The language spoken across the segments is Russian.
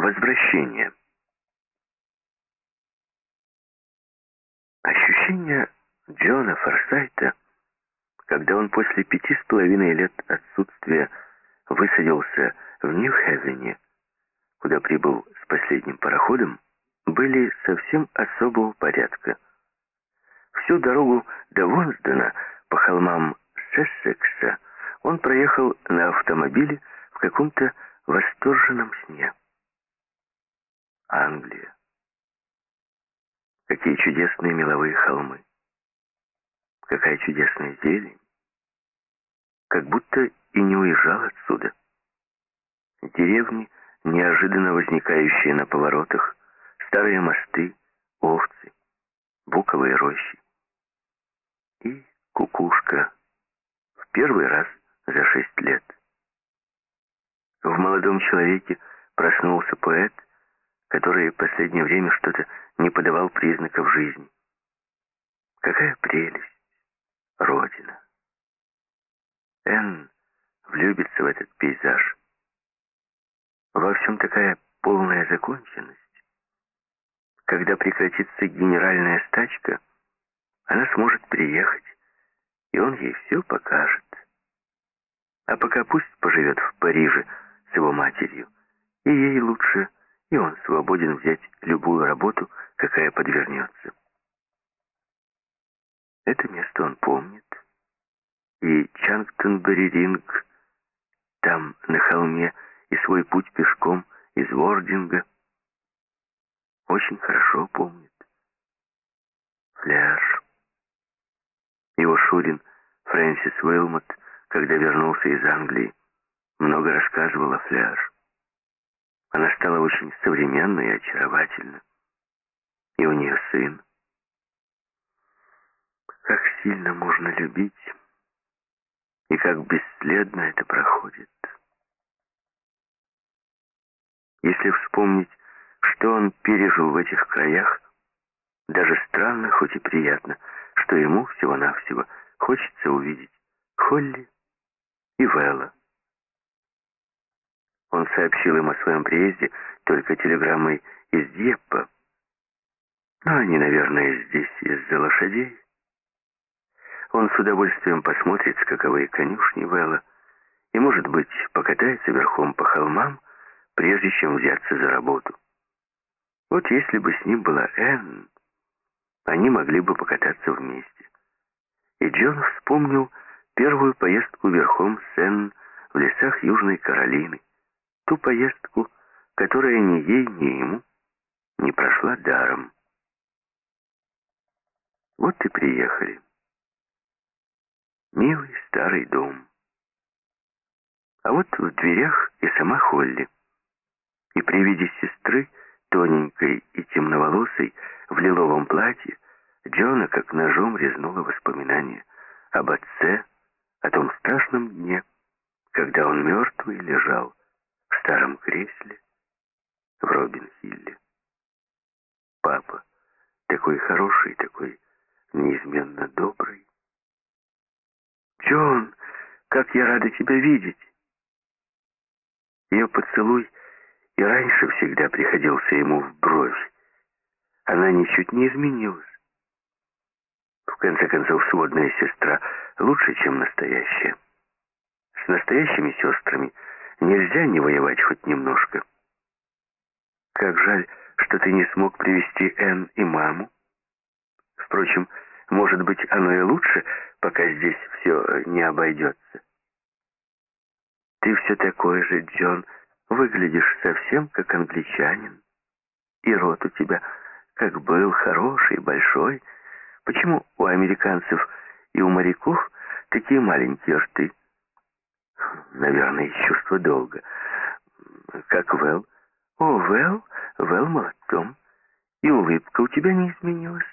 Возвращение. Ощущение Джона Форсайта, когда он после пяти с половиной лет отсутствия высадился в Нью-Хевене, куда прибыл с последним пароходом, были совсем особого порядка. Всю дорогу до Вонсдена по холмам Сессекса он проехал на автомобиле в каком-то восторженном сне. Англия. Какие чудесные меловые холмы. Какая чудесная зелень. Как будто и не уезжал отсюда. Деревни, неожиданно возникающие на поворотах, старые мосты, овцы, буковые рощи. И кукушка в первый раз за шесть лет. В молодом человеке проснулся поэт, который в последнее время что-то не подавал признаков жизни. Какая прелесть! Родина! Энн влюбится в этот пейзаж. Во всем такая полная законченность. Когда прекратится генеральная стачка, она сможет приехать, и он ей все покажет. А пока пусть поживет в Париже с его матерью, и ей лучше и он свободен взять любую работу, какая подвернется. Это место он помнит. И Чангтонбери-Ринг, там, на холме, и свой путь пешком из Вординга, очень хорошо помнит. Фляж. Его Шурин, Фрэнсис Уилмот, когда вернулся из Англии, много рассказывал о Фляж. Она стала очень современной и очаровательна. И у нее сын. Как сильно можно любить, и как бесследно это проходит. Если вспомнить, что он пережил в этих краях, даже странно, хоть и приятно, что ему всего-навсего хочется увидеть Холли и Вэлла. Он сообщил им о своем приезде только телеграммой из Дьеппа. Но они, наверное, здесь из-за лошадей. Он с удовольствием посмотрит, каковы конюшни Вэлла, и, может быть, покатается верхом по холмам, прежде чем взяться за работу. Вот если бы с ним была Энн, они могли бы покататься вместе. И Джон вспомнил первую поездку верхом с Энн в лесах Южной Каролины ту поездку, которая ни ей, ни ему не прошла даром. Вот и приехали. Милый старый дом. А вот в дверях и сама Холли. И при виде сестры, тоненькой и темноволосой, в лиловом платье, Джона как ножом резнула воспоминания об отце, о том страшном дне, когда он мертвый лежал старом кресле в Робин-Хилле. Папа, такой хороший, такой неизменно добрый. Джон, как я рада тебя видеть. Ее поцелуй и раньше всегда приходился ему в бровь. Она ничуть не изменилась. В конце концов, сводная сестра лучше, чем настоящая. С настоящими сестрами – Нельзя не воевать хоть немножко. Как жаль, что ты не смог привести Энн и маму. Впрочем, может быть, оно и лучше, пока здесь все не обойдется. Ты все такой же, Джон, выглядишь совсем как англичанин. И рот у тебя как был хороший, большой. Почему у американцев и у моряков такие маленькие рты? Наверное, из чувства долга. Как Вэл? О, Вэл, Вэл молодцом. И улыбка у тебя не изменилась.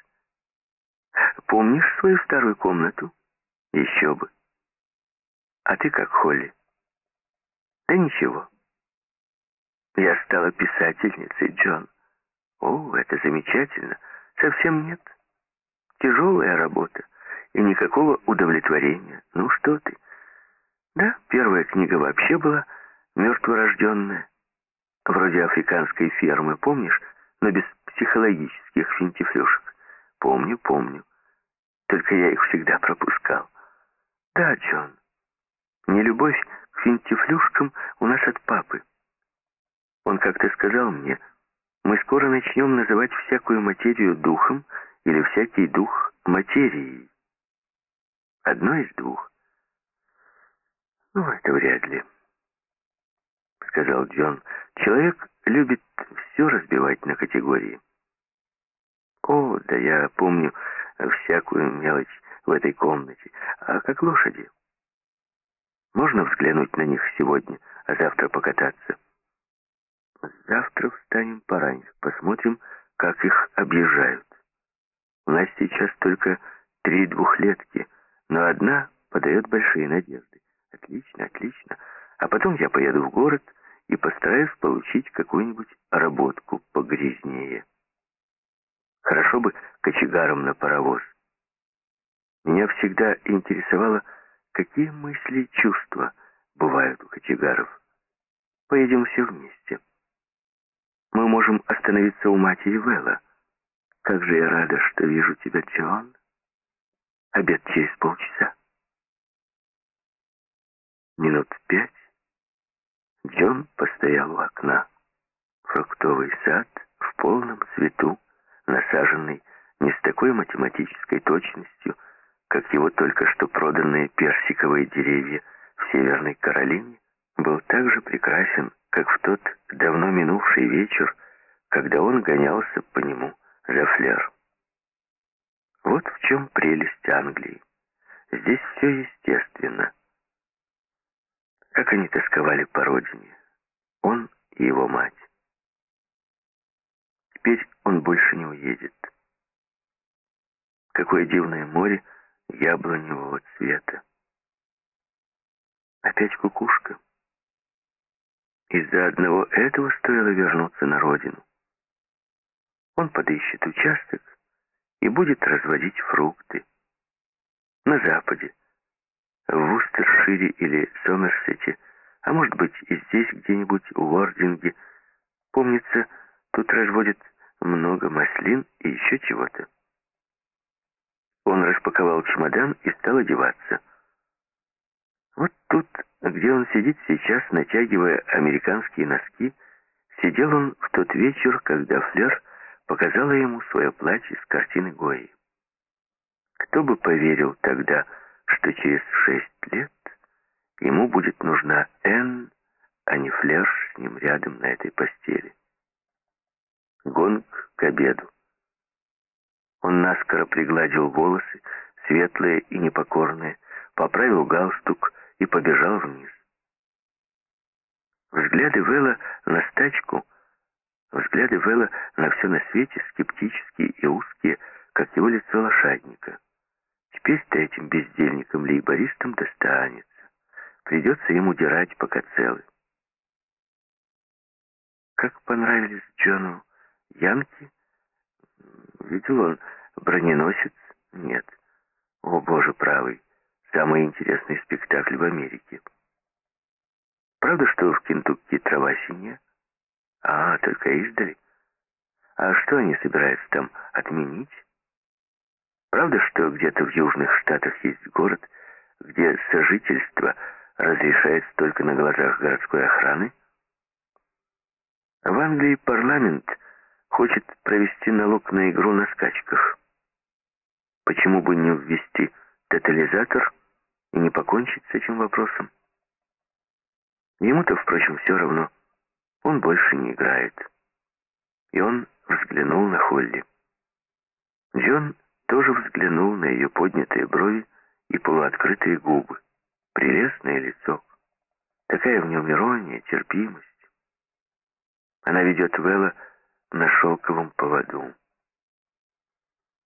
Помнишь свою старую комнату? Еще бы. А ты как, Холли? Да ничего. Я стала писательницей, Джон. О, это замечательно. Совсем нет. Тяжелая работа и никакого удовлетворения. Ну что ты? Да, первая книга вообще была мертворожденная. Вроде африканской фермы, помнишь? Но без психологических финтифлюшек. Помню, помню. Только я их всегда пропускал. Да, Джон. Нелюбовь к финтифлюшкам у нас от папы. Он как-то сказал мне, мы скоро начнем называть всякую материю духом или всякий дух материей. Одно из двух. Ну, это вряд ли, сказал Джон. Человек любит все разбивать на категории. О, да я помню всякую мелочь в этой комнате. А как лошади? Можно взглянуть на них сегодня, а завтра покататься? Завтра встанем пораньше, посмотрим, как их объезжают. У нас сейчас только три двухлетки, но одна подает большие надежды. Отлично, отлично. А потом я поеду в город и постараюсь получить какую-нибудь работку погрязнее. Хорошо бы кочегаром на паровоз. Меня всегда интересовало, какие мысли и чувства бывают у кочегаров. Поедем все вместе. Мы можем остановиться у матери Вэлла. Как же я рада, что вижу тебя, Джон. Обед через полчаса. Минут пять Джон постоял у окна. Фруктовый сад в полном цвету, насаженный не с такой математической точностью, как его только что проданные персиковые деревья в Северной Каролине, был так же прекрасен, как в тот давно минувший вечер, когда он гонялся по нему за флер. Вот в чем прелесть Англии. Здесь все естественно. Как они тосковали по родине. Он и его мать. Теперь он больше не уедет. Какое дивное море яблоневого цвета. Опять кукушка. Из-за одного этого стоило вернуться на родину. Он подыщет участок и будет разводить фрукты. На западе, в Вустершире или Сомерсете, а может быть и здесь где-нибудь в Уординге. Помнится, тут разводят много маслин и еще чего-то. Он распаковал чемодан и стал одеваться. Вот тут, где он сидит сейчас, натягивая американские носки, сидел он в тот вечер, когда Флер показала ему свое платье с картины Гои. Кто бы поверил тогда, что через шесть лет ему будет нужна Энн, а не Флер с ним рядом на этой постели. Гонг к обеду. Он наскоро пригладил волосы, светлые и непокорные, поправил галстук и побежал вниз. Взгляды Вэлла на стачку — Взгляды Вэлла на все на свете скептические и узкие, как его лицо лошадника. Теперь-то этим бездельникам-лейбористам достанется. Придется ему удирать, пока целы. Как понравились Джону Янки? Видел он броненосец? Нет. О, боже правый, самый интересный спектакль в Америке. Правда, что в Кентукки трава синяя? А, только издали. А что они собираются там отменить? Правда, что где-то в Южных Штатах есть город, где сожительство разрешается только на глазах городской охраны? В Англии парламент хочет провести налог на игру на скачках. Почему бы не ввести тотализатор и не покончить с этим вопросом? Ему-то, впрочем, все равно. Он больше не играет. И он взглянул на Холли. Джон тоже взглянул на ее поднятые брови и полуоткрытые губы. Прелестное лицо. Такая в нем ирония, терпимость. Она ведет Вэлла на шелковом поводу.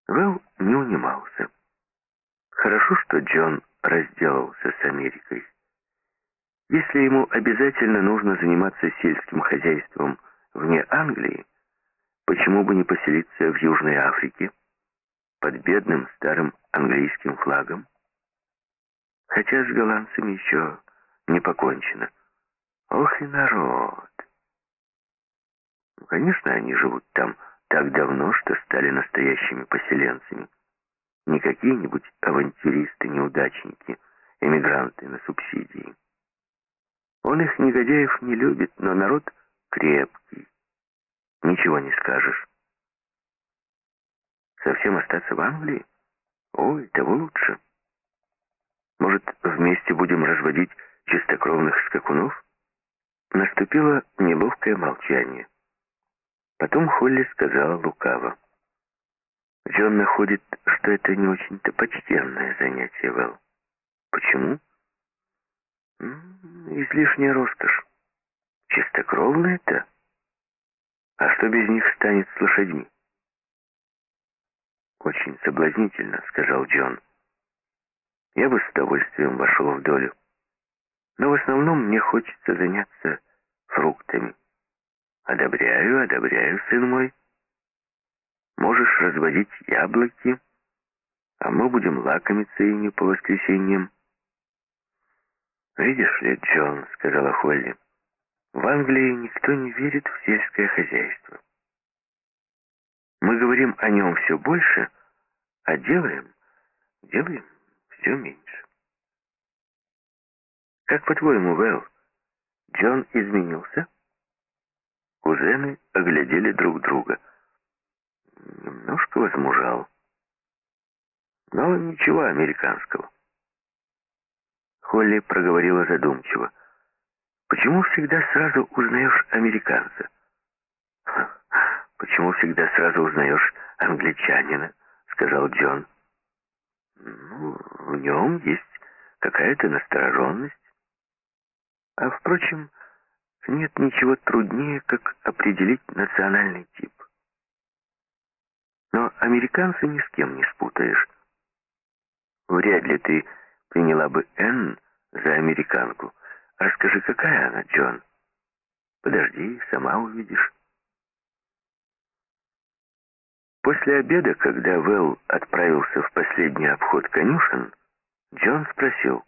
Вэлл не унимался. Хорошо, что Джон разделался с Америкой. Если ему обязательно нужно заниматься сельским хозяйством вне Англии, почему бы не поселиться в Южной Африке под бедным старым английским флагом? Хотя с голландцами еще не покончено. Ох и народ! Ну, конечно, они живут там так давно, что стали настоящими поселенцами. Не какие-нибудь авантюристы, неудачники, эмигранты на субсидии. Он их, негодяев, не любит, но народ крепкий. Ничего не скажешь. Совсем остаться в Англии? Ой, того лучше. Может, вместе будем разводить чистокровных скакунов? Наступило неловкое молчание. Потом Холли сказала лукаво. Джон находит, что это не очень-то почтенное занятие, Вэл. Почему? Излишняя роскошь. Чистокровно это? А что без них станет с лошадьми? Очень соблазнительно, сказал Джон. Я бы с удовольствием вошел в долю. Но в основном мне хочется заняться фруктами. Одобряю, одобряю, сын мой. Можешь разводить яблоки, а мы будем лакомиться ими по воскресеньям. «Видишь ли, Джон», — сказала Холли, — «в Англии никто не верит в сельское хозяйство. Мы говорим о нем все больше, а делаем, делаем все меньше». «Как по-твоему, Вэл, Джон изменился?» Кузены оглядели друг друга. Немножко возмужал. Но ничего американского. Холли проговорила задумчиво. «Почему всегда сразу узнаешь американца?» «Почему всегда сразу узнаешь англичанина?» — сказал Джон. «Ну, в нем есть какая-то настороженность. А, впрочем, нет ничего труднее, как определить национальный тип. Но американца ни с кем не спутаешь. Вряд ли ты приняла бы Энн за американку. Расскажи, какая она, Джон? Подожди, сама увидишь. После обеда, когда Вэл отправился в последний обход конюшен, Джон спросил,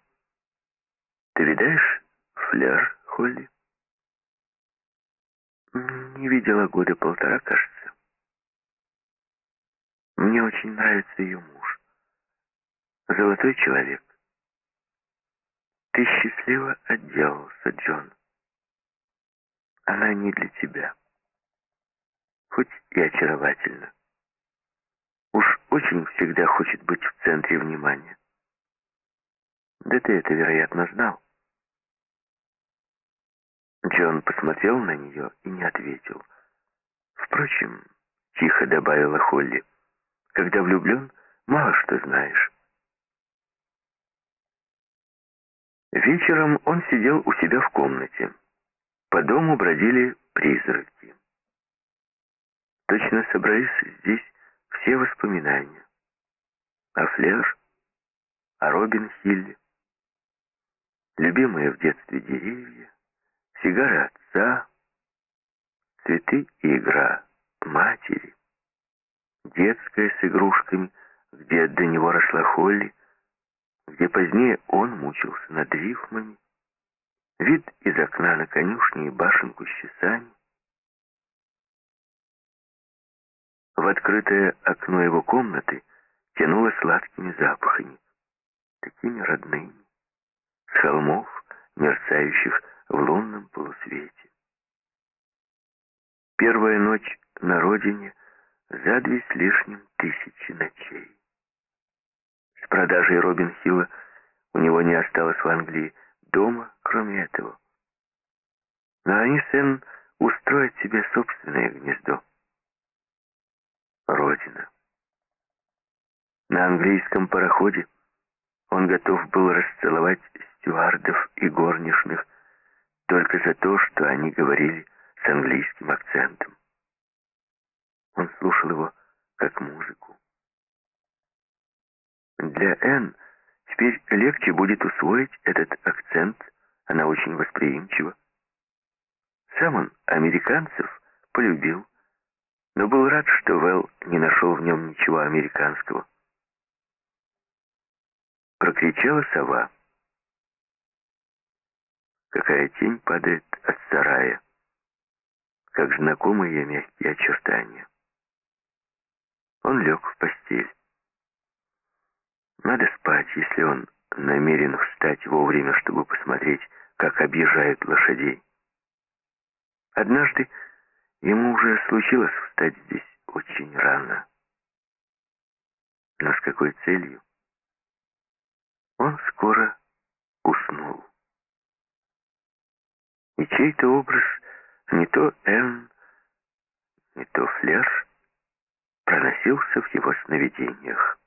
«Ты видаешь фляж, Холли?» «Не видела года полтора, кажется. Мне очень нравится ее муж. Золотой человек. Ты счастливо отделался, Джон. Она не для тебя. Хоть и очаровательна. Уж очень всегда хочет быть в центре внимания. Да ты это, вероятно, знал. Джон посмотрел на нее и не ответил. Впрочем, тихо добавила Холли, когда влюблен, мало что знаешь. Вечером он сидел у себя в комнате. По дому бродили призраки. Точно собрались здесь все воспоминания. О Флер, о Робин Хилле, любимые в детстве деревья, сигары отца, цветы и игра матери, детская с игрушками, где до него росла Холли, где позднее он мучился над рифмами, вид из окна на конюшне и башенку с часами. В открытое окно его комнаты тянуло сладкими запахами, такими родными, с холмов, мерцающих в лунном полусвете. Первая ночь на родине за две с лишним тысячи ночей. С продажей Робин Хилла у него не осталось в Англии дома, кроме этого. Но они с Энн устроят себе собственное гнездо. Родина. На английском пароходе он готов был расцеловать стюардов и горничных только за то, что они говорили с английским акцентом. Он слушал его как музыку. Для Энн теперь легче будет усвоить этот акцент, она очень восприимчива. Сам он американцев полюбил, но был рад, что Вэл не нашел в нем ничего американского. Прокричала сова. Какая тень падает от сарая. как знакомые ее мягкие очертания. Он лег в постель. Надо спать, если он намерен встать вовремя, чтобы посмотреть, как объезжают лошадей. Однажды ему уже случилось встать здесь очень рано. Но с какой целью? Он скоро уснул. И чей-то образ, не то Энн, не то Флеш, проносился в его сновидениях.